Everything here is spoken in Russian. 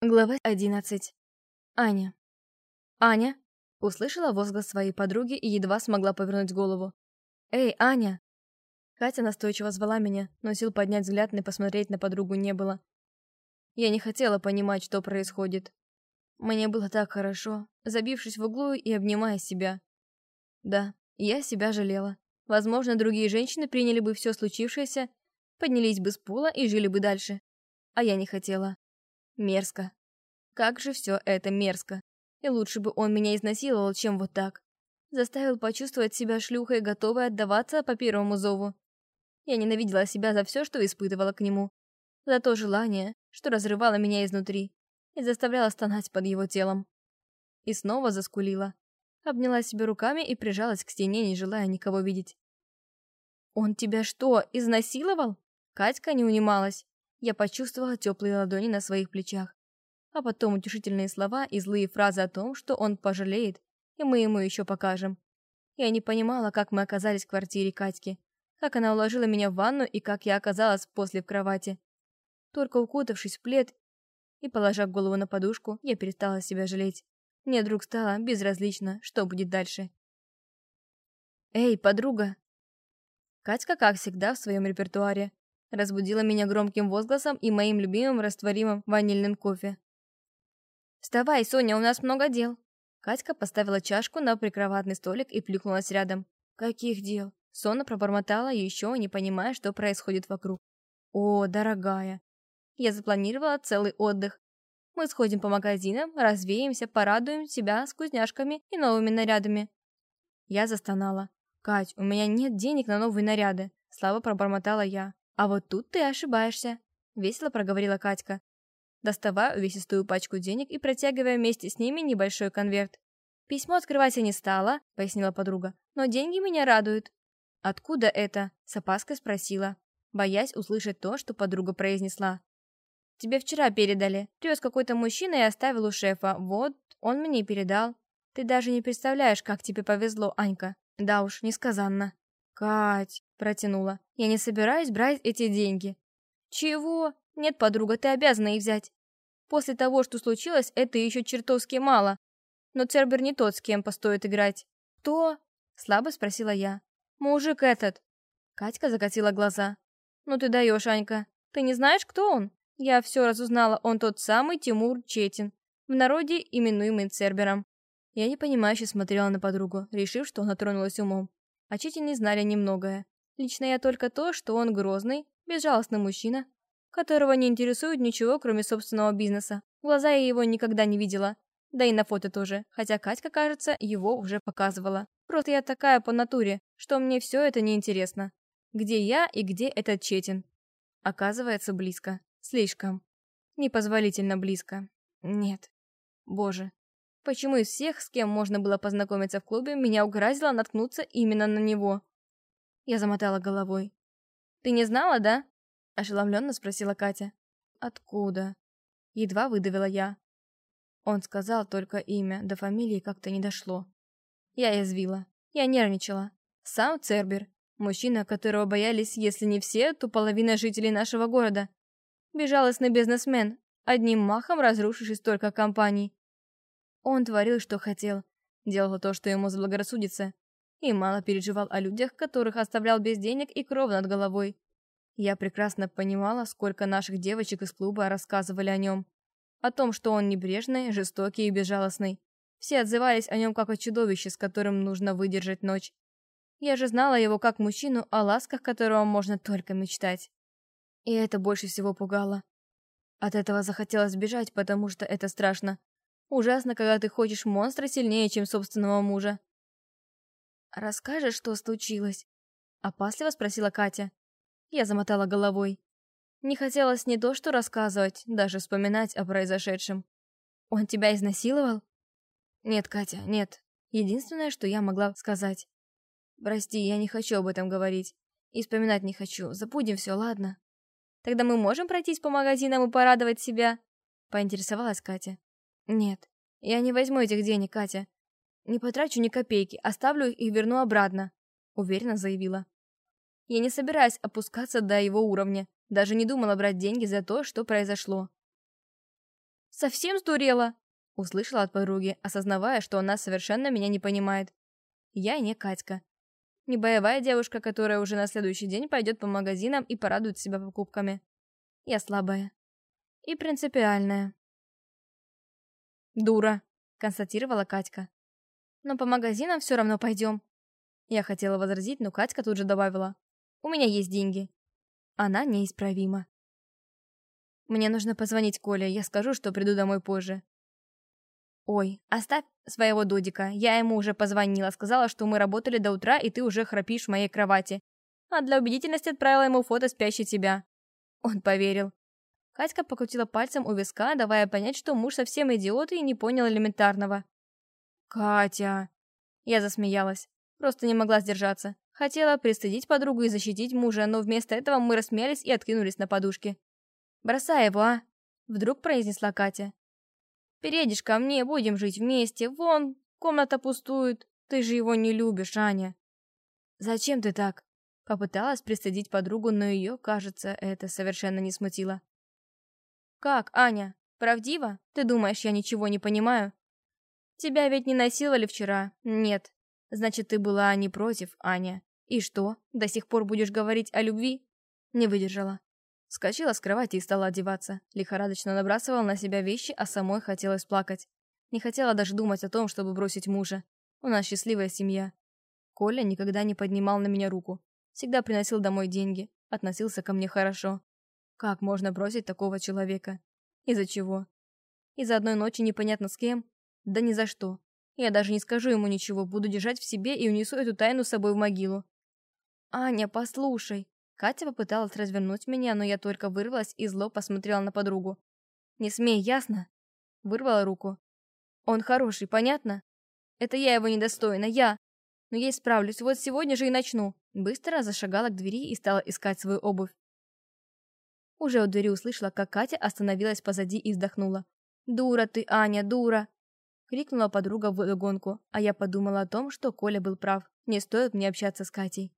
Глава 11. Аня. «Аня?» Услышала возглас своей подруги и едва смогла повернуть голову. «Эй, Аня!» Катя настойчиво звала меня, но сил поднять взгляд и посмотреть на подругу не было. Я не хотела понимать, что происходит. Мне было так хорошо, забившись в углу и обнимая себя. Да, я себя жалела. Возможно, другие женщины приняли бы все случившееся, поднялись бы с пола и жили бы дальше. А я не хотела. Мерзко. Как же все это мерзко. И лучше бы он меня изнасиловал, чем вот так. Заставил почувствовать себя шлюхой, готовой отдаваться по первому зову. Я ненавидела себя за все, что испытывала к нему. За то желание, что разрывало меня изнутри и заставляло стонать под его телом. И снова заскулила. Обняла себя руками и прижалась к стене, не желая никого видеть. «Он тебя что, изнасиловал?» Катька не унималась. Я почувствовала теплые ладони на своих плечах. А потом утешительные слова и злые фразы о том, что он пожалеет, и мы ему еще покажем. Я не понимала, как мы оказались в квартире Катьки, как она уложила меня в ванну и как я оказалась после в кровати. Только укутавшись в плед и положив голову на подушку, я перестала себя жалеть. Мне вдруг стало безразлично, что будет дальше. «Эй, подруга!» Катька, как всегда, в своем репертуаре разбудила меня громким возгласом и моим любимым растворимым ванильным кофе. «Вставай, Соня, у нас много дел!» Катька поставила чашку на прикроватный столик и плюхнулась рядом. «Каких дел?» Сонно пробормотала, еще не понимая, что происходит вокруг. «О, дорогая!» Я запланировала целый отдых. Мы сходим по магазинам, развеемся, порадуем себя с вкусняшками и новыми нарядами. Я застонала. «Кать, у меня нет денег на новые наряды», слабо пробормотала я. «А вот тут ты ошибаешься», — весело проговорила Катька, доставая увесистую пачку денег и протягивая вместе с ними небольшой конверт. «Письмо открывать я не стала», — пояснила подруга, «но деньги меня радуют». «Откуда это?» — с опаской спросила, боясь услышать то, что подруга произнесла. «Тебе вчера передали. Привез какой-то мужчина и оставил у шефа. Вот, он мне передал. Ты даже не представляешь, как тебе повезло, Анька. Да уж, несказанно». «Кать», — протянула, — «я не собираюсь брать эти деньги». «Чего? Нет, подруга, ты обязана их взять. После того, что случилось, это еще чертовски мало. Но Цербер не тот, с кем постоит играть». «Кто?» — слабо спросила я. «Мужик этот». Катька закатила глаза. «Ну ты даешь, Анька. Ты не знаешь, кто он?» Я все разузнала, он тот самый Тимур Четин, в народе именуемый Цербером. Я непонимающе смотрела на подругу, решив, что она тронулась умом. Чите не знали немногое. Лично я только то, что он грозный, безжалостный мужчина, которого не интересует ничего, кроме собственного бизнеса. Глаза я его никогда не видела. Да и на фото тоже, хотя Катька, кажется, его уже показывала. Просто я такая по натуре, что мне все это неинтересно. Где я и где этот Четин? Оказывается, близко. Слишком. Непозволительно близко. Нет. Боже, Почему из всех, с кем можно было познакомиться в клубе, меня угрозило наткнуться именно на него? Я замотала головой. «Ты не знала, да?» – ошеломленно спросила Катя. «Откуда?» Едва выдавила я. Он сказал только имя, до фамилии как-то не дошло. Я язвила. Я нервничала. Сам Цербер, мужчина, которого боялись, если не все, то половина жителей нашего города. Безжалостный бизнесмен, одним махом разрушивший столько компаний. Он творил, что хотел, делал то, что ему заблагорассудится, и мало переживал о людях, которых оставлял без денег и кров над головой. Я прекрасно понимала, сколько наших девочек из клуба рассказывали о нем. О том, что он небрежный, жестокий и безжалостный. Все отзывались о нем как о чудовище, с которым нужно выдержать ночь. Я же знала его как мужчину, о ласках которого можно только мечтать. И это больше всего пугало. От этого захотелось бежать, потому что это страшно. Ужасно, когда ты хочешь монстра сильнее, чем собственного мужа. «Расскажешь, что случилось?» Опасливо спросила Катя. Я замотала головой. Не хотелось не то что рассказывать, даже вспоминать о произошедшем. «Он тебя изнасиловал?» «Нет, Катя, нет. Единственное, что я могла сказать. Прости, я не хочу об этом говорить. И вспоминать не хочу. Забудем все, ладно?» «Тогда мы можем пройтись по магазинам и порадовать себя?» Поинтересовалась Катя. «Нет, я не возьму этих денег, Катя. Не потрачу ни копейки, оставлю их и верну обратно», — уверенно заявила. Я не собираюсь опускаться до его уровня, даже не думала брать деньги за то, что произошло. Совсем сдурела?» Услышала от подруги, осознавая, что она совершенно меня не понимает. Я не Катька. Не боевая девушка, которая уже на следующий день пойдет по магазинам и порадует себя покупками. Я слабая. И принципиальная. «Дура», — констатировала Катька. «Но по магазинам все равно пойдем». Я хотела возразить, но Катька тут же добавила. «У меня есть деньги». Она неисправима. «Мне нужно позвонить Коле, я скажу, что приду домой позже. «Ой, оставь своего Додика. Я ему уже позвонила, сказала, что мы работали до утра, и ты уже храпишь в моей кровати. А для убедительности отправила ему фото спящей тебя». Он поверил. Катька покрутила пальцем у виска, давая понять, что муж совсем идиот и не понял элементарного. «Катя!» Я засмеялась. Просто не могла сдержаться. Хотела пристыдить подругу и защитить мужа, но вместо этого мы рассмеялись и откинулись на подушки. «Бросай его, а!» Вдруг произнесла Катя. Переедешь ко мне, будем жить вместе. Вон, комната пустует. Ты же его не любишь, Аня. Зачем ты так? Попыталась пристыдить подругу, но ее, кажется, это совершенно не смутило. Как, Аня? Правдиво? Ты думаешь, я ничего не понимаю? Тебя ведь не насиловали вчера? Нет. Значит, ты была не против, Аня. И что, до сих пор будешь говорить о любви? Не выдержала. Скочила с кровати и стала одеваться. Лихорадочно набрасывала на себя вещи, а самой хотелось плакать. Не хотела даже думать о том, чтобы бросить мужа. У нас счастливая семья. Коля никогда не поднимал на меня руку. Всегда приносил домой деньги. Относился ко мне хорошо. Как можно бросить такого человека? Из-за чего? Из-за одной ночи непонятно с кем? Да ни за что. Я даже не скажу ему ничего, буду держать в себе и унесу эту тайну с собой в могилу. «Аня, послушай!» Катя попыталась развернуть меня, но я только вырвалась и зло посмотрела на подругу. «Не смей, ясно?» Вырвала руку. «Он хороший, понятно? Это я его недостойна, я. Но я исправлюсь, вот сегодня же и начну». Быстро зашагала к двери и стала искать свою обувь. Уже у двери услышала, как Катя остановилась позади и вздохнула. «Дура ты, Аня, дура!» Крикнула подруга в догонку, а я подумала о том, что Коля был прав. Не стоит мне общаться с Катей.